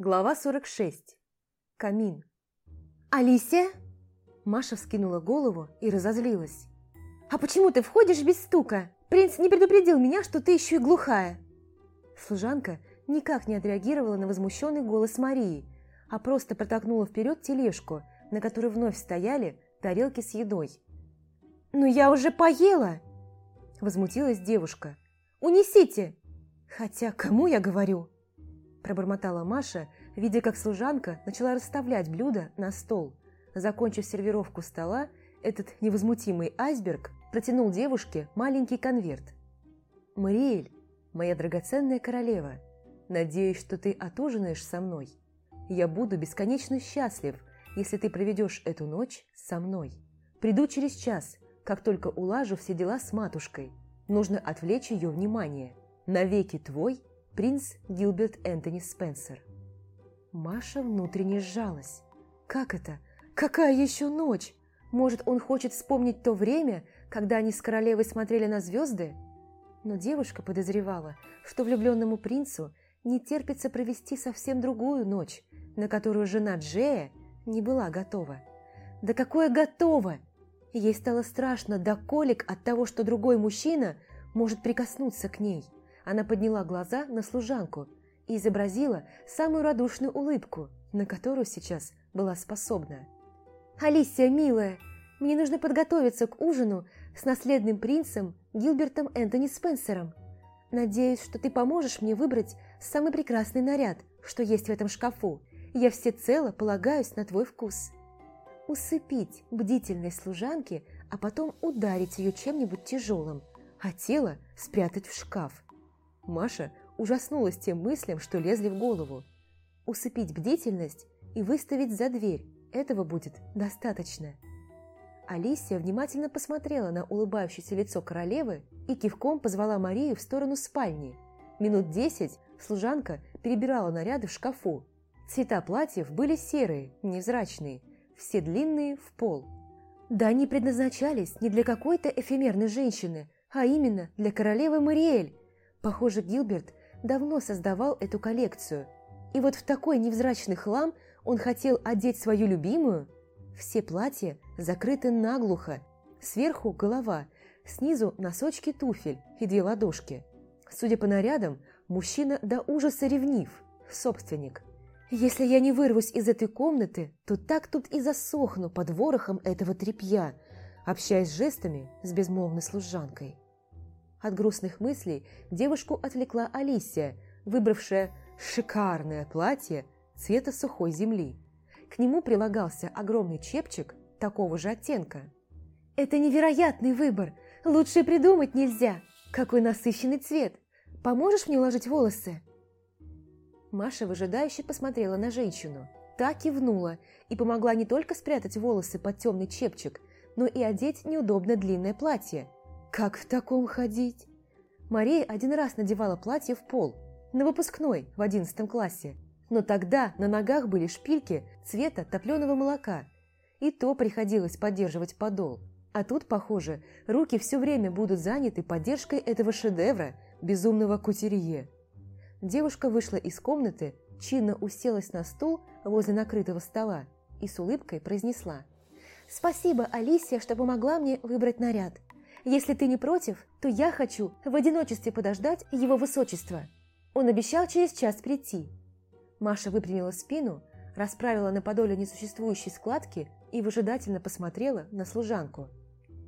Глава 46. Камин. «Алисия?» Маша вскинула голову и разозлилась. «А почему ты входишь без стука? Принц не предупредил меня, что ты еще и глухая!» Служанка никак не отреагировала на возмущенный голос Марии, а просто протолкнула вперед тележку, на которой вновь стояли тарелки с едой. «Ну я уже поела!» Возмутилась девушка. «Унесите!» «Хотя кому я говорю?» Пробормотала Маша, видя, как служанка начала расставлять блюда на стол. Закончив сервировку стола, этот невозмутимый айсберг протянул девушке маленький конверт. «Мариэль, моя драгоценная королева, надеюсь, что ты отужинаешь со мной. Я буду бесконечно счастлив, если ты проведешь эту ночь со мной. Приду через час, как только улажу все дела с матушкой. Нужно отвлечь ее внимание. Навеки твой принц Гилберт Энтони Спенсер. Маша внутренне сжалась. Как это? Какая еще ночь? Может, он хочет вспомнить то время, когда они с королевой смотрели на звезды? Но девушка подозревала, что влюбленному принцу не терпится провести совсем другую ночь, на которую жена Джея не была готова. Да какое готово! Ей стало страшно до колик от того, что другой мужчина может прикоснуться к ней. Она подняла глаза на служанку и изобразила самую радушную улыбку, на которую сейчас была способна. «Алисия, милая, мне нужно подготовиться к ужину с наследным принцем Гилбертом Энтони Спенсером. Надеюсь, что ты поможешь мне выбрать самый прекрасный наряд, что есть в этом шкафу. Я всецело полагаюсь на твой вкус». Усыпить бдительность служанки, а потом ударить ее чем-нибудь тяжелым, а тело спрятать в шкаф – Маша ужаснулась тем мыслям, что лезли в голову. Усыпить бдительность и выставить за дверь – этого будет достаточно. Алисия внимательно посмотрела на улыбающееся лицо королевы и кивком позвала Марию в сторону спальни. Минут десять служанка перебирала наряды в шкафу. Цвета платьев были серые, невзрачные, все длинные в пол. Да они предназначались не для какой-то эфемерной женщины, а именно для королевы Мариэль, Похоже, Гилберт давно создавал эту коллекцию, и вот в такой невзрачный хлам он хотел одеть свою любимую. Все платья закрыты наглухо, сверху голова, снизу носочки туфель и две ладошки. Судя по нарядам, мужчина до ужаса ревнив, собственник. Если я не вырвусь из этой комнаты, то так тут и засохну под ворохом этого тряпья, общаясь жестами с безмолвной служанкой. От грустных мыслей девушку отвлекла Алисия, выбравшая шикарное платье цвета сухой земли. К нему прилагался огромный чепчик такого же оттенка. «Это невероятный выбор! Лучше придумать нельзя! Какой насыщенный цвет! Поможешь мне уложить волосы?» Маша выжидающе посмотрела на женщину. Та кивнула и помогла не только спрятать волосы под темный чепчик, но и одеть неудобно длинное платье – как в таком ходить? Мария один раз надевала платье в пол, на выпускной в одиннадцатом классе, но тогда на ногах были шпильки цвета топленого молока, и то приходилось поддерживать подол. А тут, похоже, руки все время будут заняты поддержкой этого шедевра безумного кутерье. Девушка вышла из комнаты, чинно уселась на стул возле накрытого стола и с улыбкой произнесла «Спасибо, Алисия, что помогла мне выбрать наряд. Если ты не против, то я хочу в одиночестве подождать его высочество. Он обещал через час прийти». Маша выпрямила спину, расправила на подоле несуществующей складки и выжидательно посмотрела на служанку.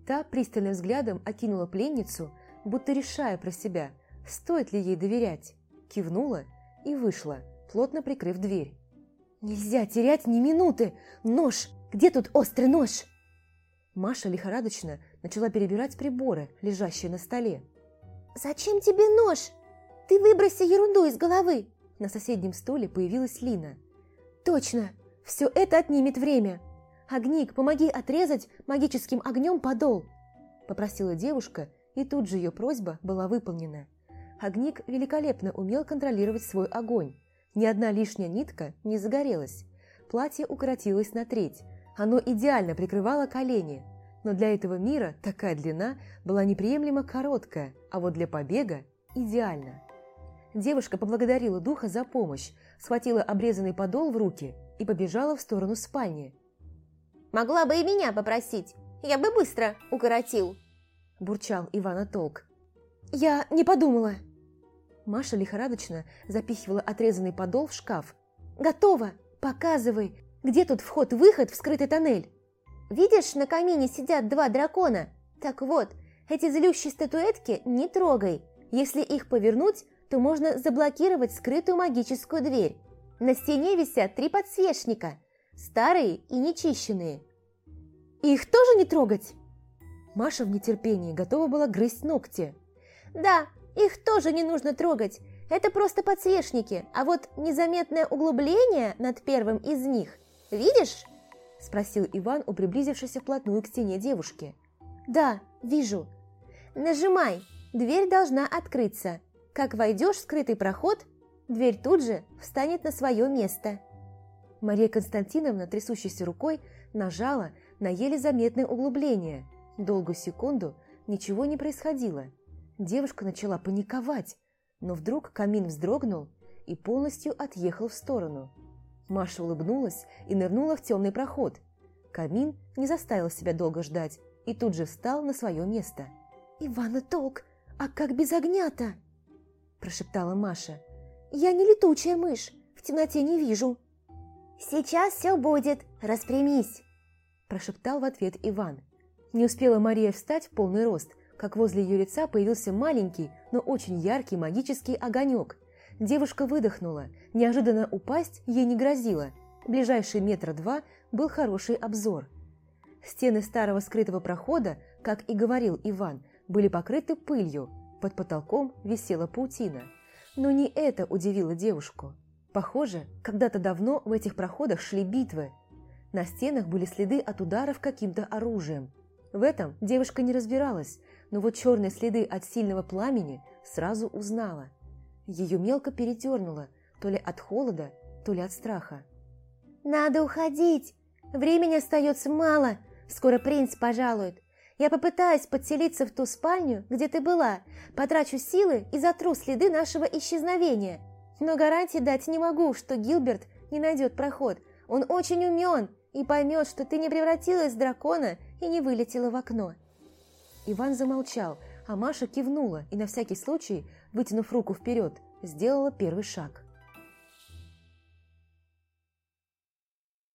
Та пристальным взглядом окинула пленницу, будто решая про себя, стоит ли ей доверять, кивнула и вышла, плотно прикрыв дверь. «Нельзя терять ни минуты! Нож! Где тут острый нож?» Маша лихорадочно начала перебирать приборы, лежащие на столе. «Зачем тебе нож? Ты выброси ерунду из головы!» На соседнем стуле появилась Лина. «Точно! Все это отнимет время! Огник, помоги отрезать магическим огнем подол!» Попросила девушка, и тут же ее просьба была выполнена. Огник великолепно умел контролировать свой огонь. Ни одна лишняя нитка не загорелась. Платье укоротилось на треть. Оно идеально прикрывало колени, но для этого мира такая длина была неприемлемо короткая, а вот для побега – идеально. Девушка поблагодарила духа за помощь, схватила обрезанный подол в руки и побежала в сторону спальни. «Могла бы и меня попросить, я бы быстро укоротил», – бурчал Ивана Толк. «Я не подумала». Маша лихорадочно запихивала отрезанный подол в шкаф. «Готово! Показывай! Где тут вход-выход в скрытый тоннель?» «Видишь, на камине сидят два дракона? Так вот, эти злющие статуэтки не трогай. Если их повернуть, то можно заблокировать скрытую магическую дверь. На стене висят три подсвечника, старые и нечищенные. Их тоже не трогать? Маша в нетерпении готова была грызть ногти. Да, их тоже не нужно трогать. Это просто подсвечники, а вот незаметное углубление над первым из них. Видишь? Спросил Иван у приблизившейся вплотную к стене девушки. Да, вижу. Нажимай, дверь должна открыться. Как войдешь в скрытый проход, дверь тут же встанет на свое место. Мария Константиновна, трясущейся рукой, нажала на еле заметное углубление. Долгую секунду ничего не происходило. Девушка начала паниковать, но вдруг камин вздрогнул и полностью отъехал в сторону. Маша улыбнулась и нырнула в темный проход. Камин не заставил себя долго ждать и тут же встал на свое место. «Ивана Толк, а как без огня-то?» – прошептала Маша. «Я не летучая мышь, в темноте не вижу». «Сейчас все будет, распрямись!» – прошептал в ответ Иван. Не успела Мария встать в полный рост, как возле ее лица появился маленький, но очень яркий магический огонек. Девушка выдохнула, неожиданно упасть ей не грозило. Ближайшие метра два был хороший обзор. Стены старого скрытого прохода, как и говорил Иван, были покрыты пылью, под потолком висела паутина. Но не это удивило девушку. Похоже, когда-то давно в этих проходах шли битвы. На стенах были следы от ударов каким-то оружием. В этом девушка не разбиралась, но вот черные следы от сильного пламени сразу узнала. Ее мелко передернуло, то ли от холода, то ли от страха. «Надо уходить! Времени остается мало! Скоро принц пожалует! Я попытаюсь подселиться в ту спальню, где ты была, потрачу силы и затру следы нашего исчезновения. Но гарантии дать не могу, что Гилберт не найдет проход. Он очень умен и поймет, что ты не превратилась в дракона и не вылетела в окно». Иван замолчал, а Маша кивнула и на всякий случай, вытянув руку вперед, сделала первый шаг.